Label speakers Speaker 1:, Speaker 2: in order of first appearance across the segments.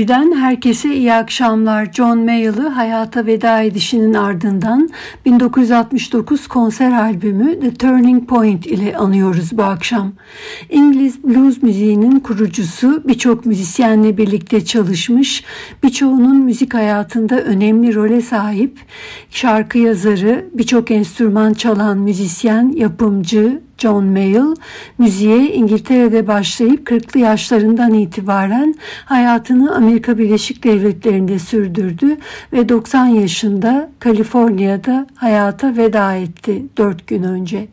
Speaker 1: Mavi'den herkese iyi akşamlar. John Mayall'ı hayata veda edişinin ardından 1969 konser albümü The Turning Point ile anıyoruz bu akşam. İngiliz blues müziğinin kurucusu birçok müzisyenle birlikte çalışmış, birçoğunun müzik hayatında önemli role sahip, şarkı yazarı, birçok enstrüman çalan müzisyen, yapımcı, John Mayall müziğe İngiltere'de başlayıp 40'lı yaşlarından itibaren hayatını Amerika Birleşik Devletleri'nde sürdürdü ve 90 yaşında Kaliforniya'da hayata veda etti 4 gün önce.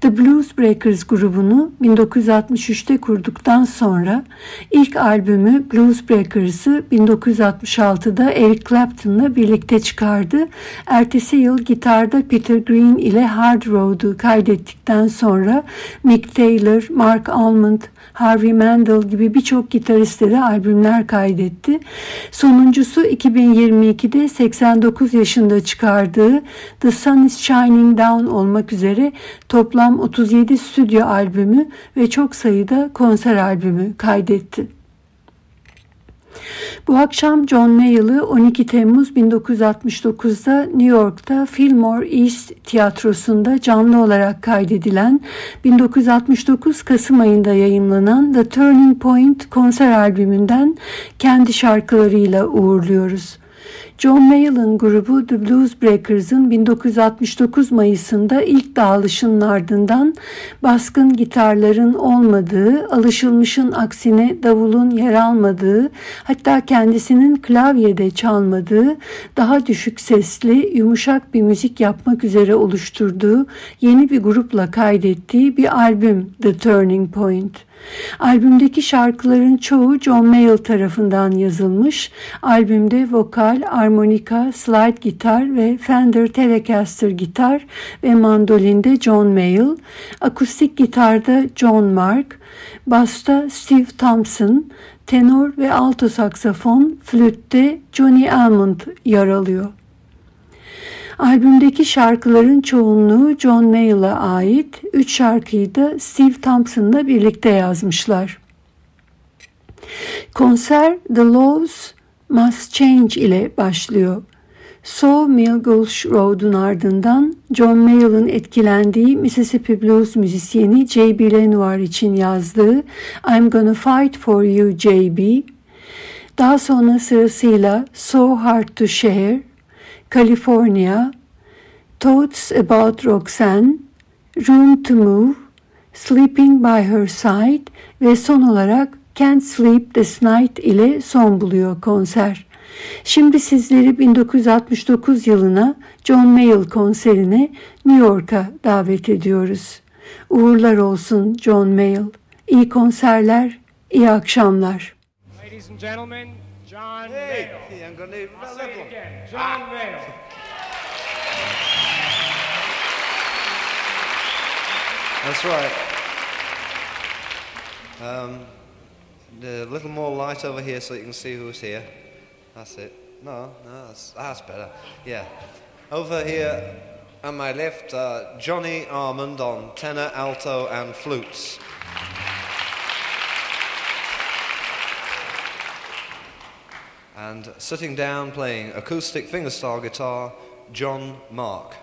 Speaker 1: The Blues Breakers grubunu 1963'te kurduktan sonra ilk albümü Blues Breakers'ı 1966'da Eric Clapton'la birlikte çıkardı. Ertesi yıl gitarda Peter Green ile Hard Road'u kaydettikten sonra Mick Taylor, Mark Almond, Harvey Mandel gibi birçok gitariste de albümler kaydetti. Sonuncusu 2022'de 89 yaşında çıkardığı The Sun is Shining Down olmak üzere toplam 37 stüdyo albümü ve çok sayıda konser albümü kaydetti. Bu akşam John Mayall'ı 12 Temmuz 1969'da New York'ta Fillmore East Tiyatrosu'nda canlı olarak kaydedilen 1969 Kasım ayında yayınlanan The Turning Point konser albümünden kendi şarkılarıyla uğurluyoruz. John Mayall'ın grubu The Blues Breakers'ın 1969 Mayıs'ında ilk dağılışının ardından baskın gitarların olmadığı, alışılmışın aksine davulun yer almadığı, hatta kendisinin klavyede çalmadığı, daha düşük sesli, yumuşak bir müzik yapmak üzere oluşturduğu yeni bir grupla kaydettiği bir albüm The Turning Point. Albümdeki şarkıların çoğu John Mayall tarafından yazılmış. Albümde vokal, armonika, slide gitar ve Fender Telecaster gitar ve mandolinde John Mayall, akustik gitarda John Mark, basta Steve Thompson, tenor ve alto saksafon, flütte Johnny Almond yer alıyor. Albümdeki şarkıların çoğunluğu John Mayall'a ait, üç şarkıyı da Steve Thompson'la birlikte yazmışlar. Konser The Laws Must Change ile başlıyor. Sawmill Gulch Road'un ardından John Mayall'ın etkilendiği Mississippi Blues müzisyeni J.B. Lenoir için yazdığı I'm Gonna Fight For You J.B. Daha sonra sırasıyla So Hard To Share, California, Thoughts About Roxanne, Room to Move, Sleeping by Her Side ve son olarak Can't Sleep This Night ile son buluyor konser. Şimdi sizleri 1969 yılına John Mayall konserine New York'a davet ediyoruz. Uğurlar olsun John Mayall. İyi konserler, iyi akşamlar. Ladies and gentlemen, John hey. I'm gonna I'll say it again. John ah. Mayall.
Speaker 2: That's right. Um, a little more light over here so you can see who's here. That's it. No, no, that's, that's better. Yeah. Over here on my left, uh, Johnny Armand on tenor, alto, and flutes. And sitting down playing acoustic fingerstyle guitar, John Mark.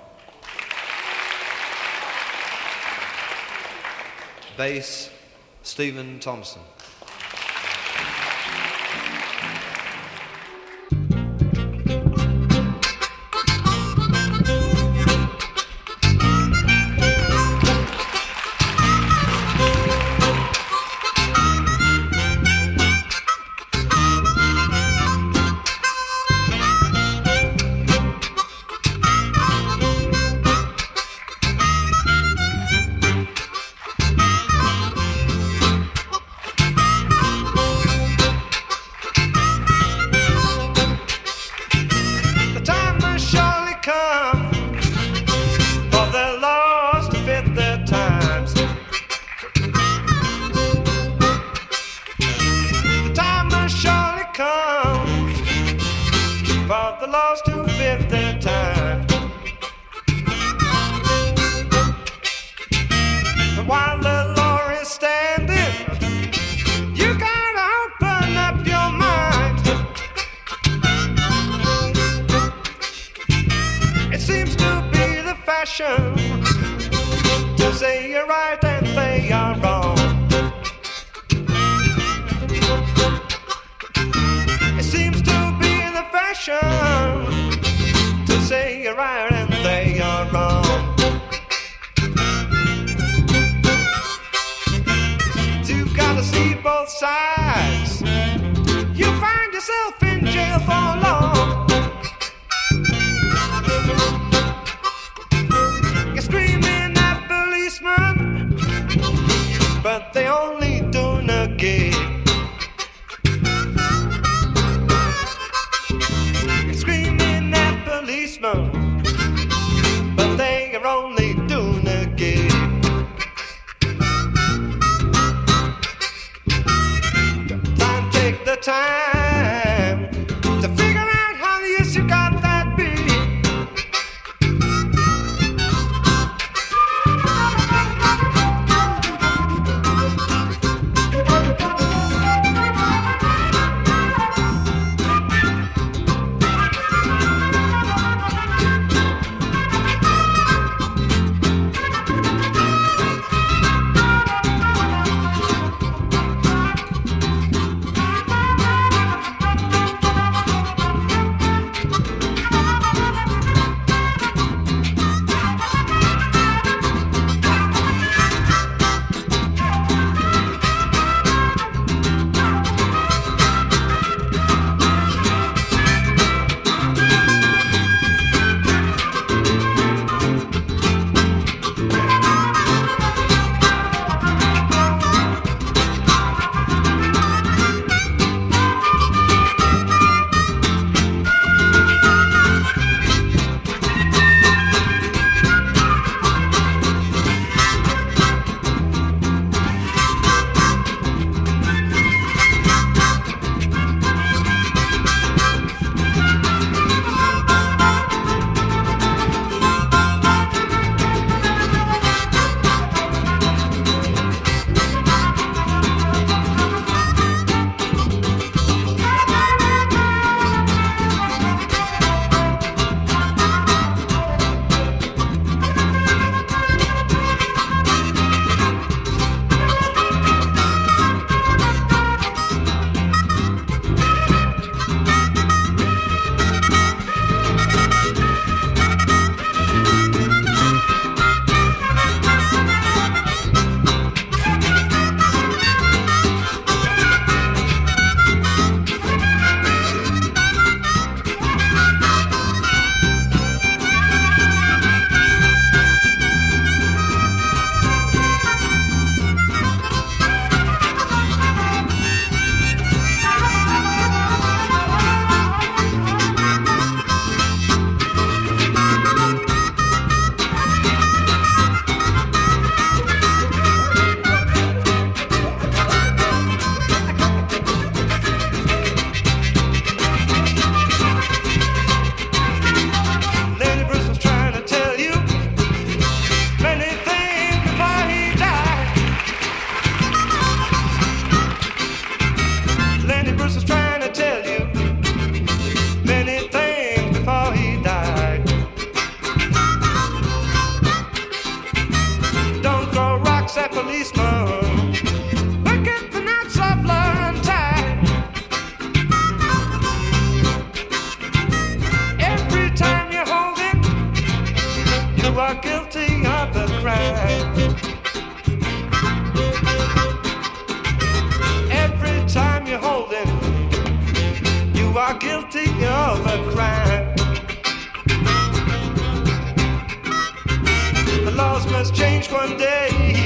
Speaker 2: Bass, Stephen Thompson. to say you're right. you are guilty of the crime. Every time you hold you are guilty of a crime. The laws must change one day.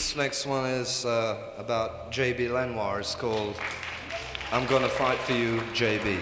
Speaker 2: This next one is uh, about J.B. Lenoir. It's called I'm Gonna Fight for You, J.B.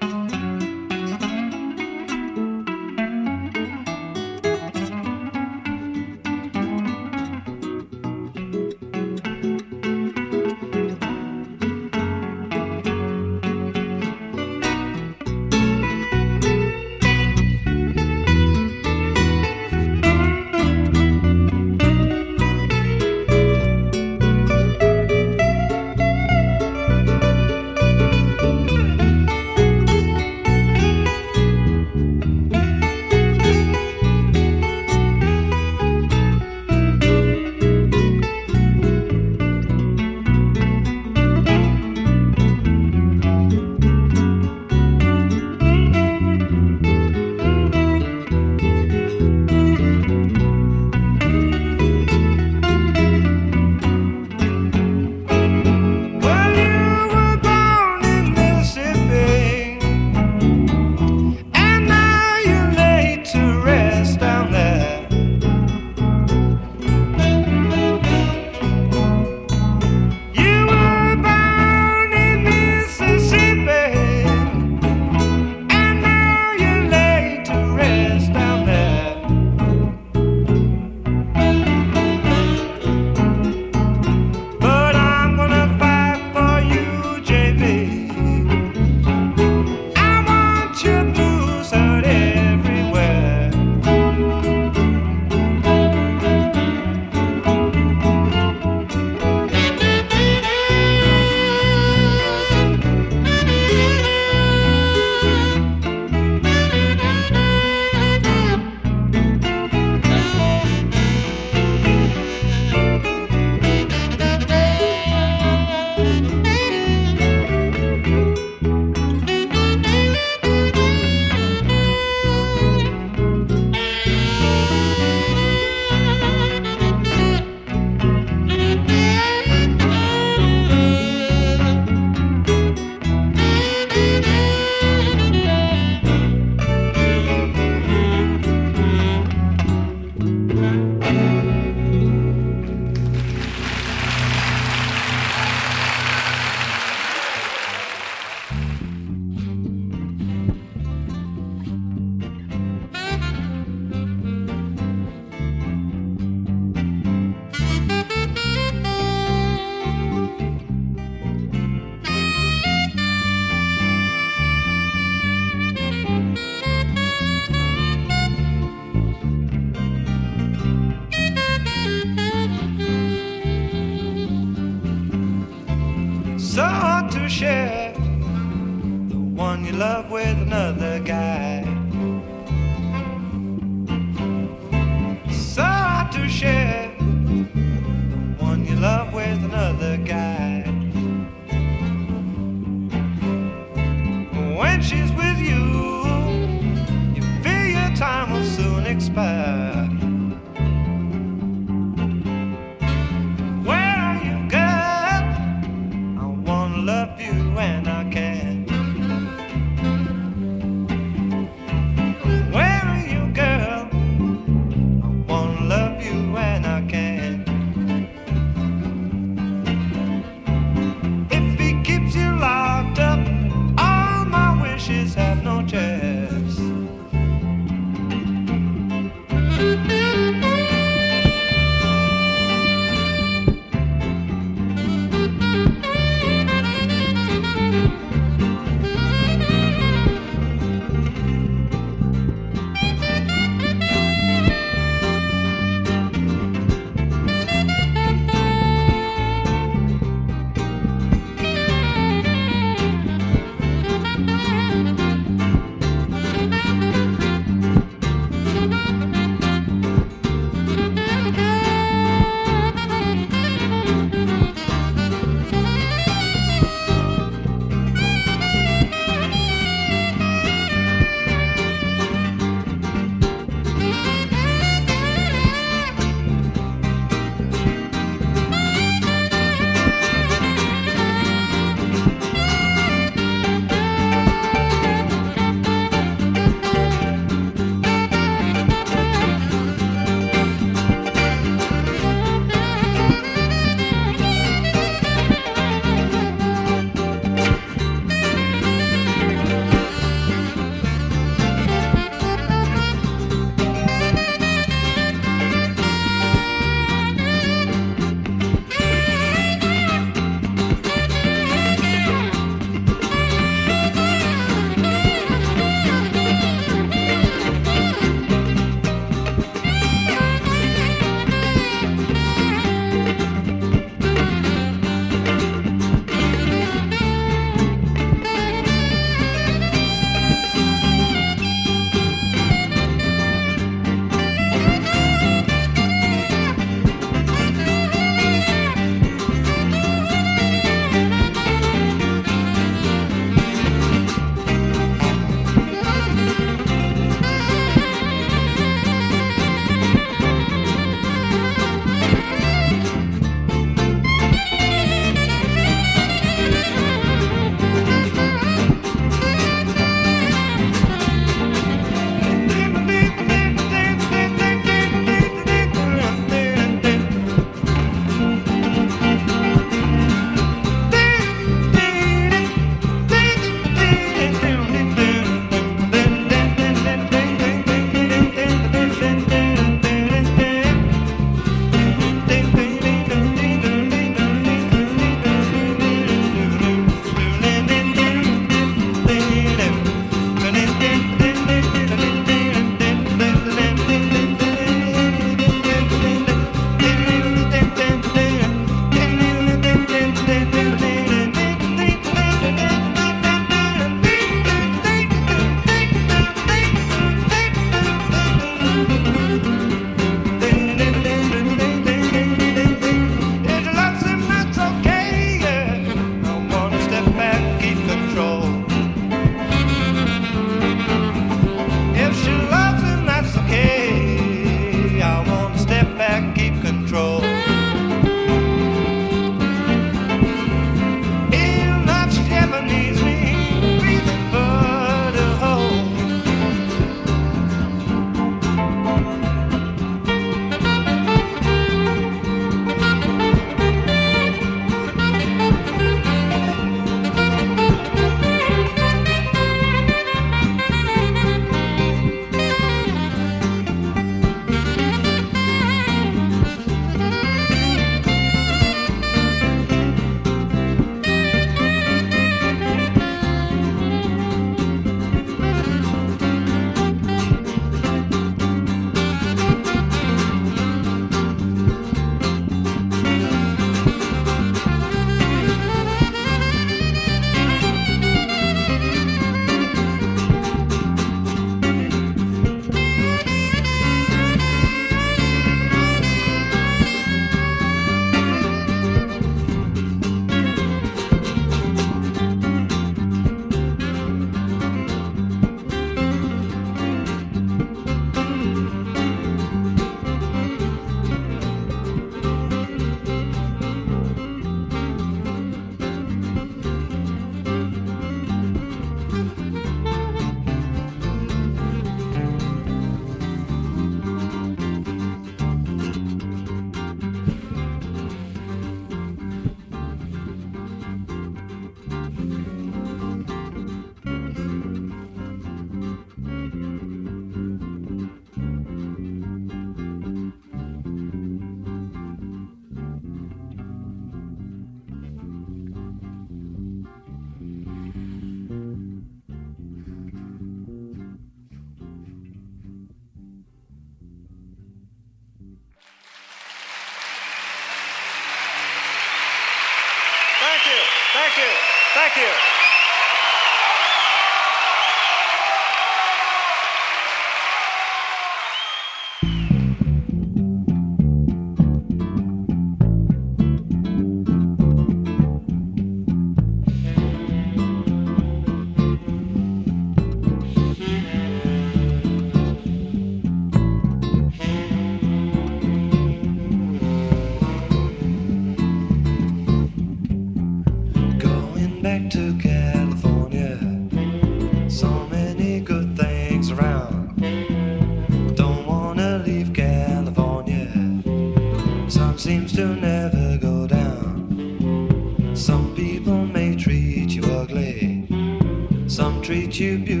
Speaker 2: YouTube.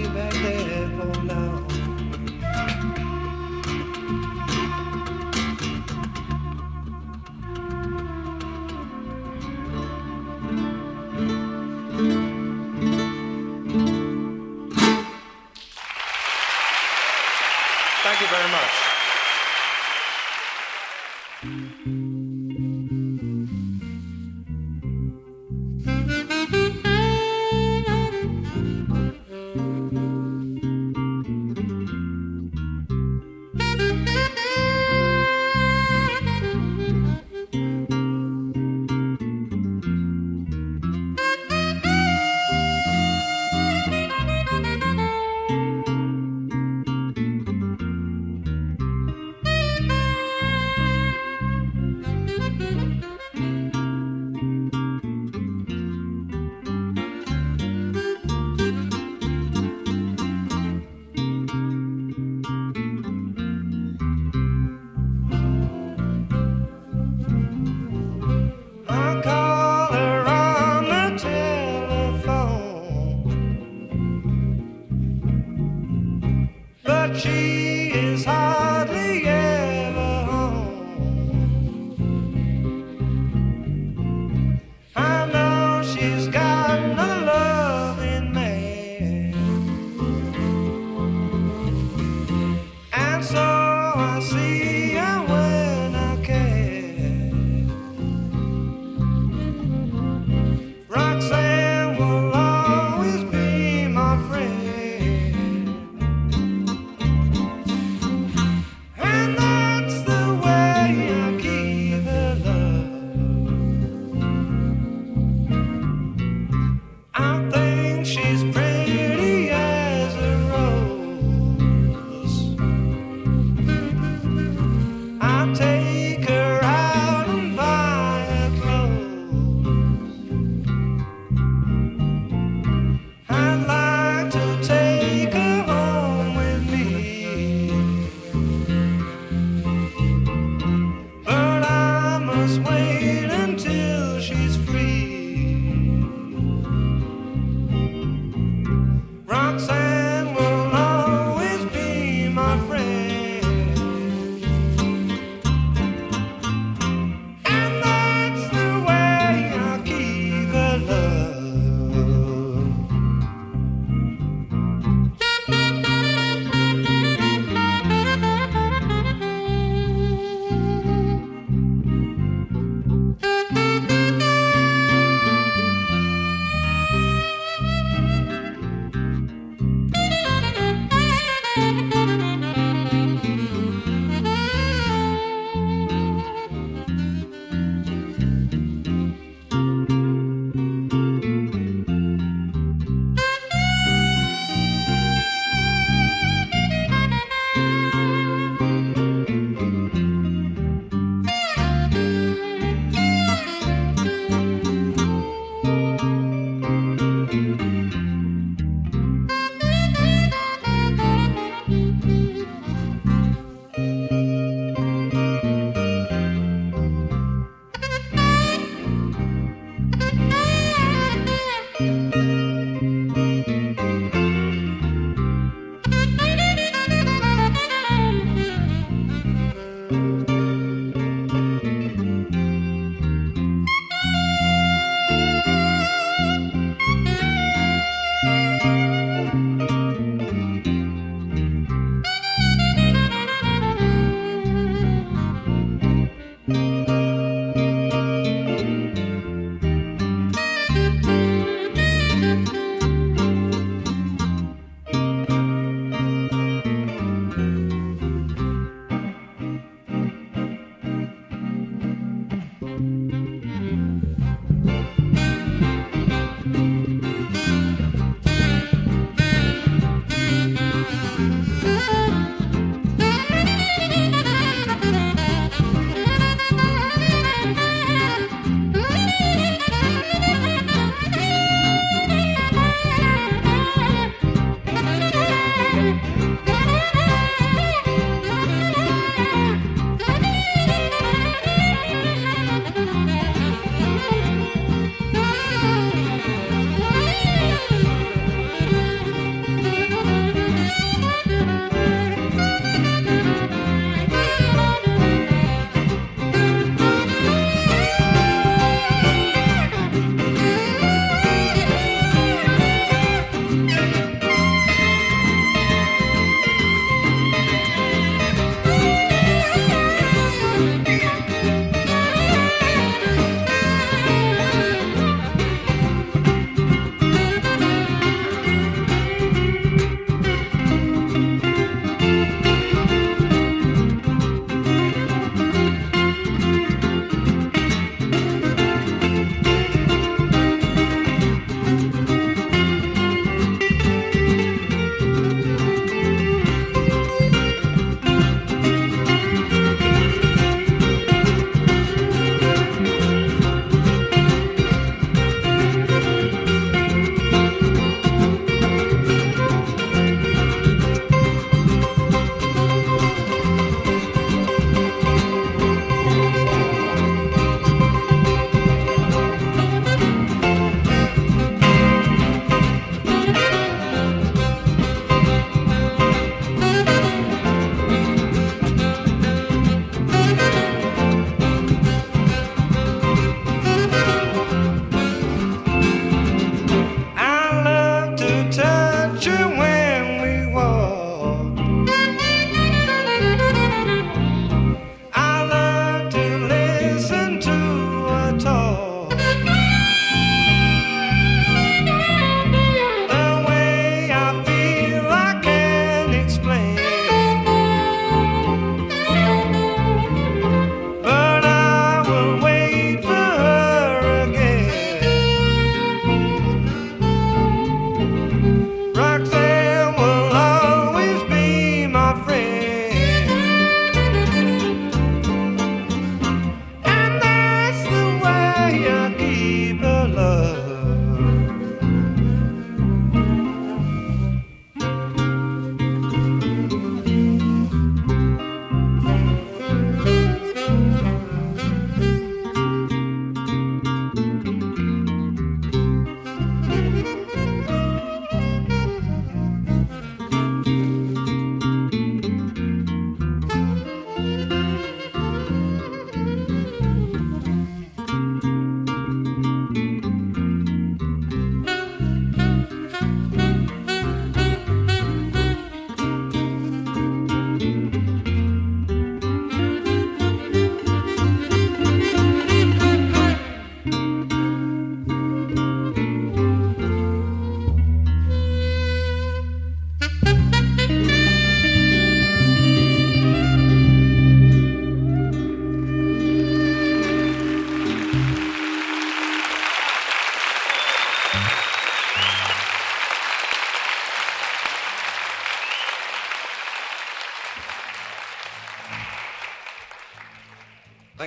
Speaker 2: back there.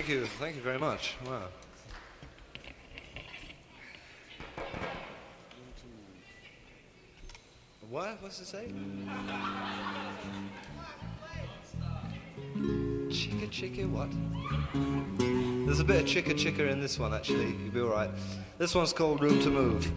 Speaker 3: Thank you, thank you very much. Wow. What? What's it say? Chicka chicka what? There's a bit of chicka chicka in this one actually. You'll be alright. This one's called Room to Move.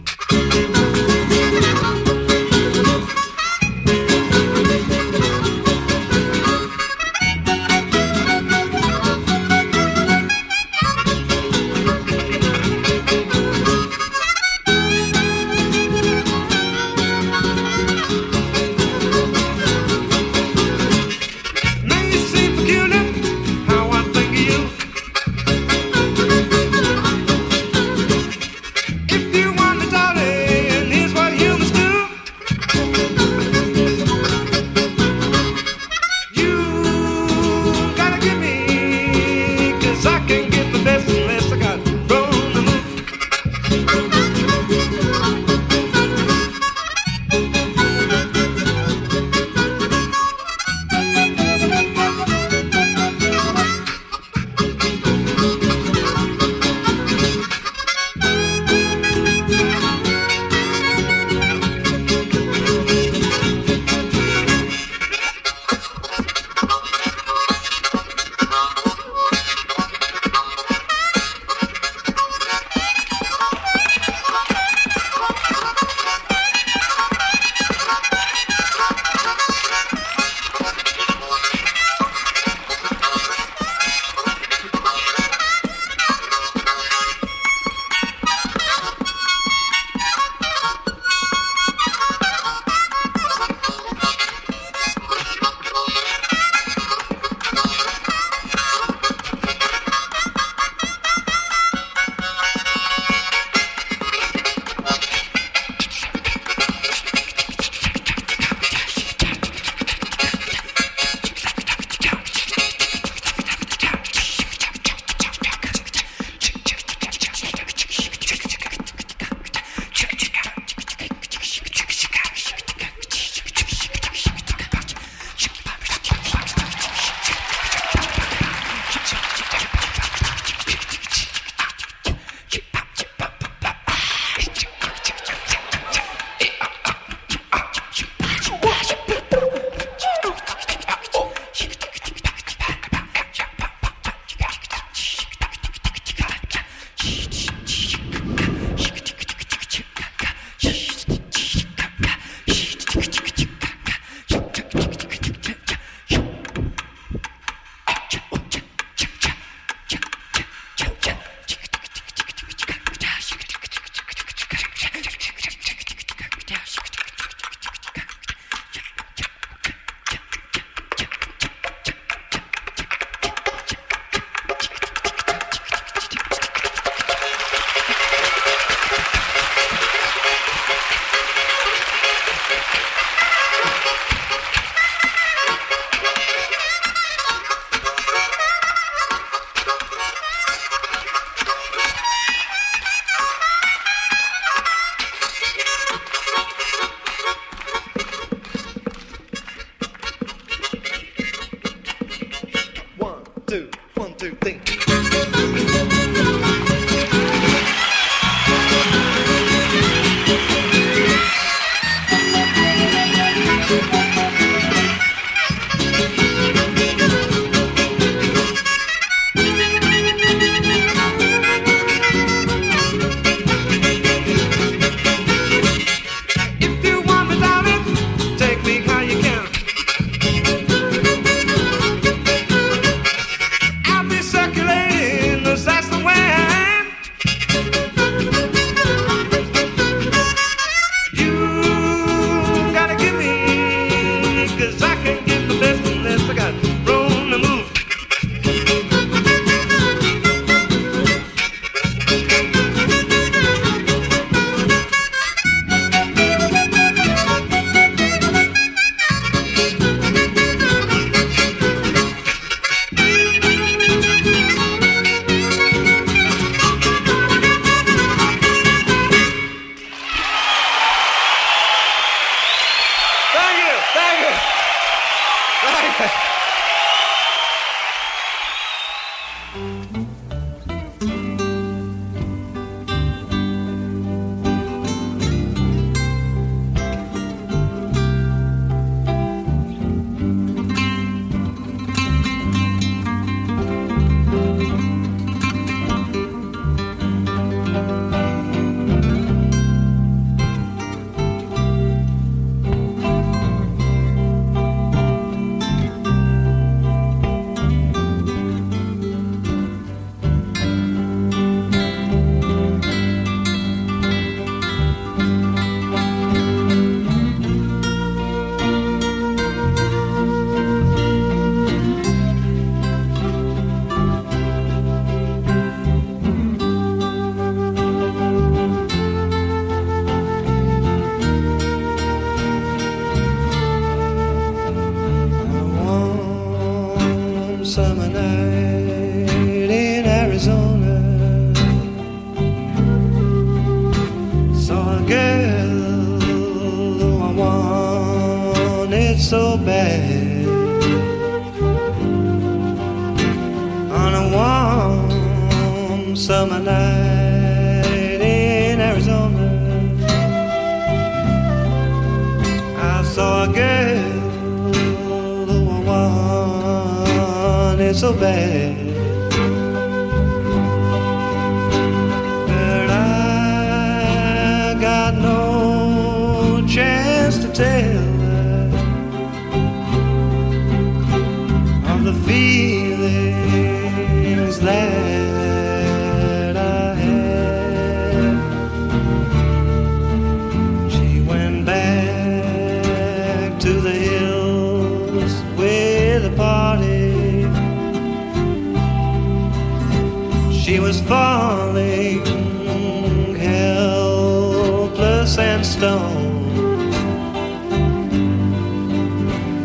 Speaker 2: sandstone.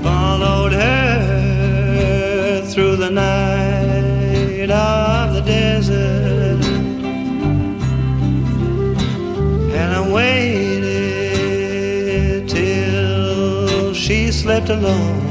Speaker 2: Followed her through the night of the desert, and I waited till she slept alone.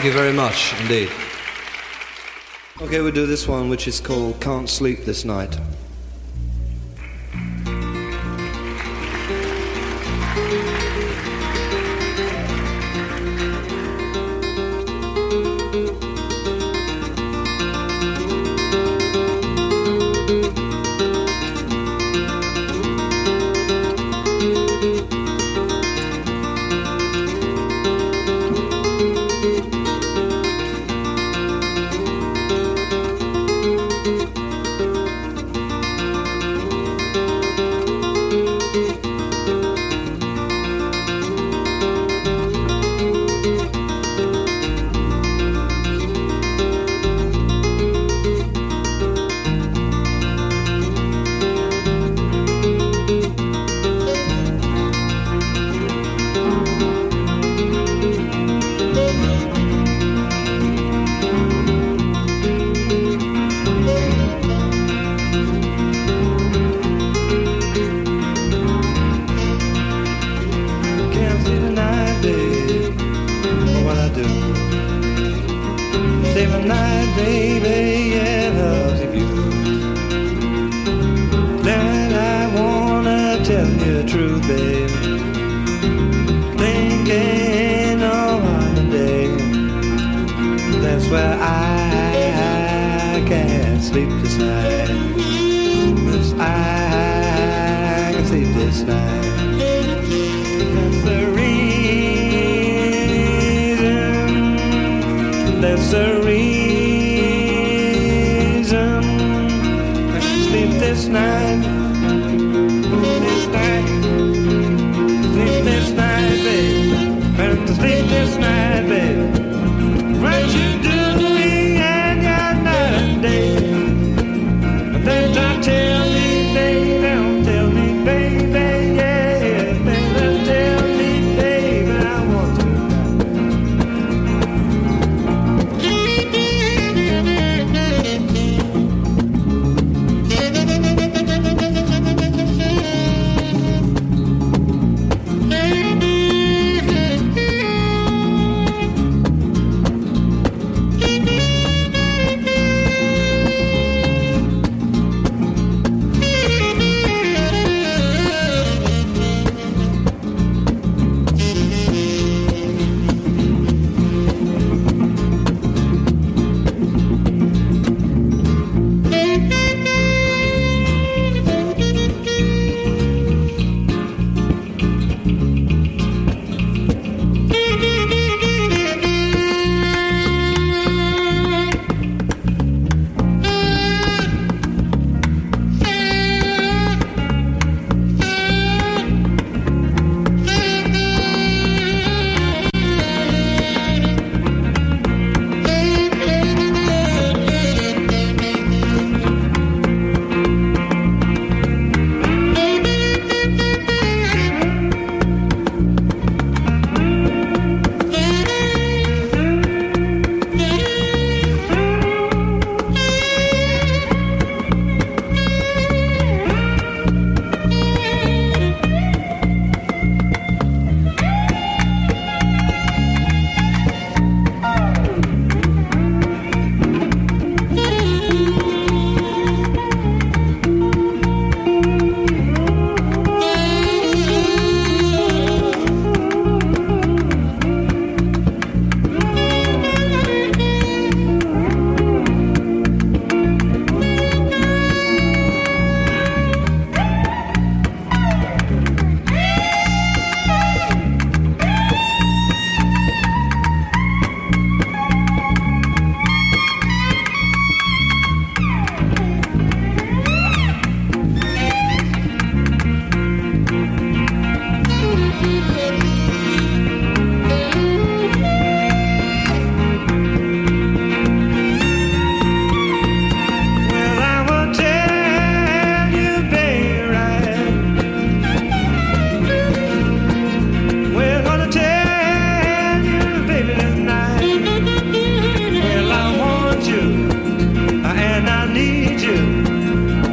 Speaker 2: Thank you very much indeed. Okay, we'll do this one, which is called Can't Sleep This Night.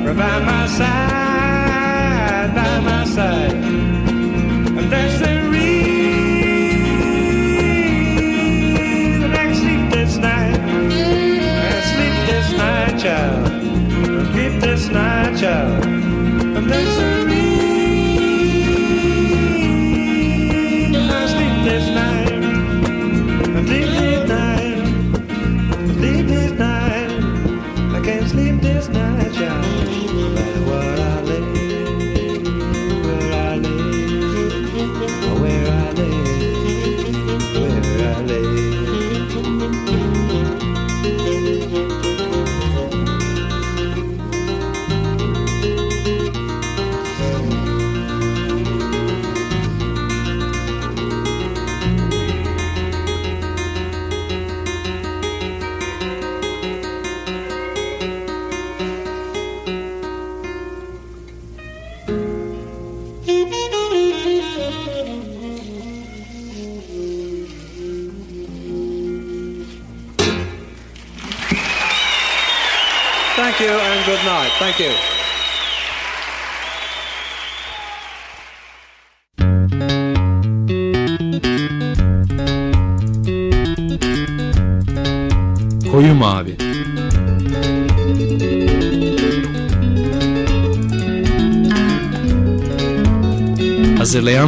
Speaker 2: Right by my side, by my side.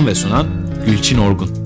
Speaker 4: Ve sunan Gülçin Orgun